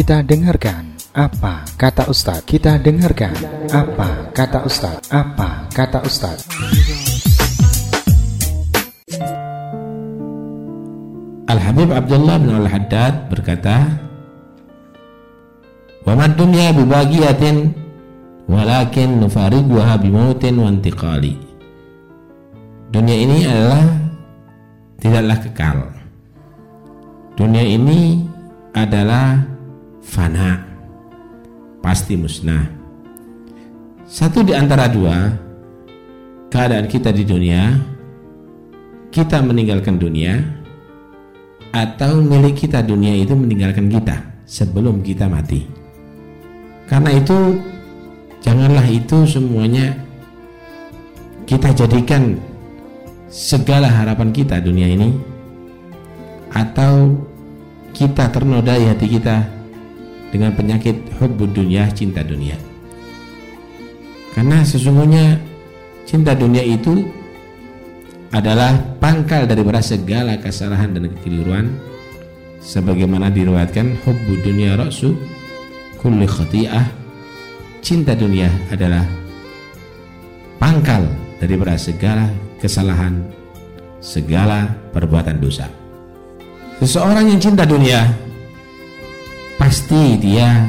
Kita dengarkan apa kata Ustadz. Kita dengarkan apa kata Ustadz. Apa kata Ustadz. Al-Habib Abdullah bin Al-Haddad berkata, "Wa mad dunya bibagiyatin walakin nufariguha bimautin wa intiqali." Dunia ini adalah tidaklah kekal. Dunia ini adalah fana, pasti musnah. Satu di antara dua keadaan kita di dunia, kita meninggalkan dunia, atau milik kita dunia itu meninggalkan kita sebelum kita mati. Karena itu, janganlah itu semuanya kita jadikan segala harapan kita dunia ini atau kita ternodai hati kita dengan penyakit hubbud dunia, cinta dunia. Karena sesungguhnya cinta dunia itu adalah pangkal dari beras segala kesalahan dan kekeliruan sebagaimana diriwayatkan hubbu dunia ra'su kulli khati'ah cinta dunia adalah pangkal dari beras segala kesalahan segala perbuatan dosa seseorang yang cinta dunia pasti dia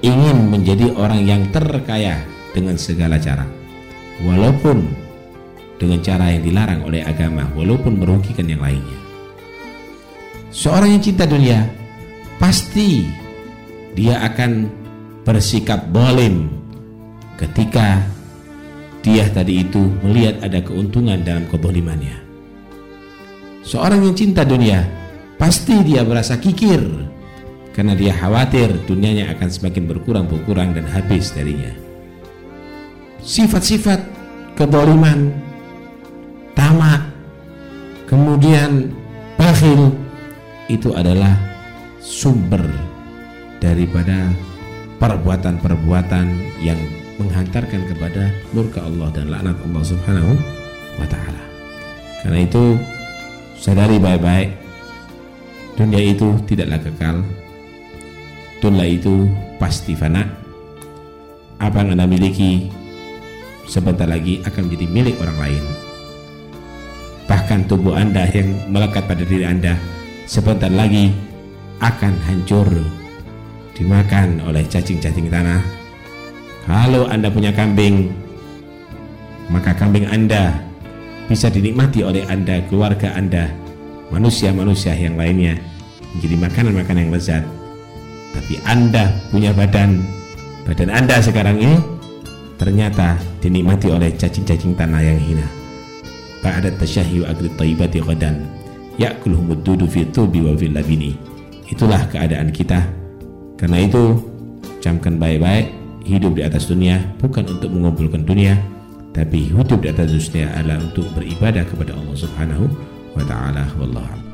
ingin menjadi orang yang terkaya dengan segala cara walaupun dengan cara yang dilarang oleh agama walaupun merugikan yang lainnya. Seorang yang cinta dunia pasti dia akan bersikap bolim ketika dia tadi itu melihat ada keuntungan dalam kebolimannya. Seorang yang cinta dunia pasti dia merasa kikir karena dia khawatir dunianya akan semakin berkurang berkurang dan habis darinya. Sifat-sifat keboliman tamak, kemudian bakhil itu adalah sumber daripada perbuatan-perbuatan yang menghantarkan kepada murka Allah dan laknat Allah Subhanahu wa taala. Karena itu sadari baik-baik dunia itu tidaklah kekal. Dunia itu pasti fana. Apa yang Anda miliki sebentar lagi akan menjadi milik orang lain bahkan tubuh Anda yang melekat pada diri Anda sebentar lagi akan hancur dimakan oleh cacing-cacing tanah. Kalau Anda punya kambing, maka kambing Anda bisa dinikmati oleh Anda, keluarga Anda, manusia-manusia yang lainnya menjadi makanan-makanan yang lezat. Tapi Anda punya badan, badan Anda sekarang ini ternyata dinikmati oleh cacing-cacing tanah yang hina. Ba'da tasyahhi wa agri tayyibati ghadan. Ya'kuluhumud dudu fi tubi wa fil labini. Itulah keadaan kita. Karena itu camkan baik-baik hidup di atas dunia bukan untuk mengumpulkan dunia tapi hidup di atas dunia adalah untuk beribadah kepada Allah Subhanahu wa taala. Wallahu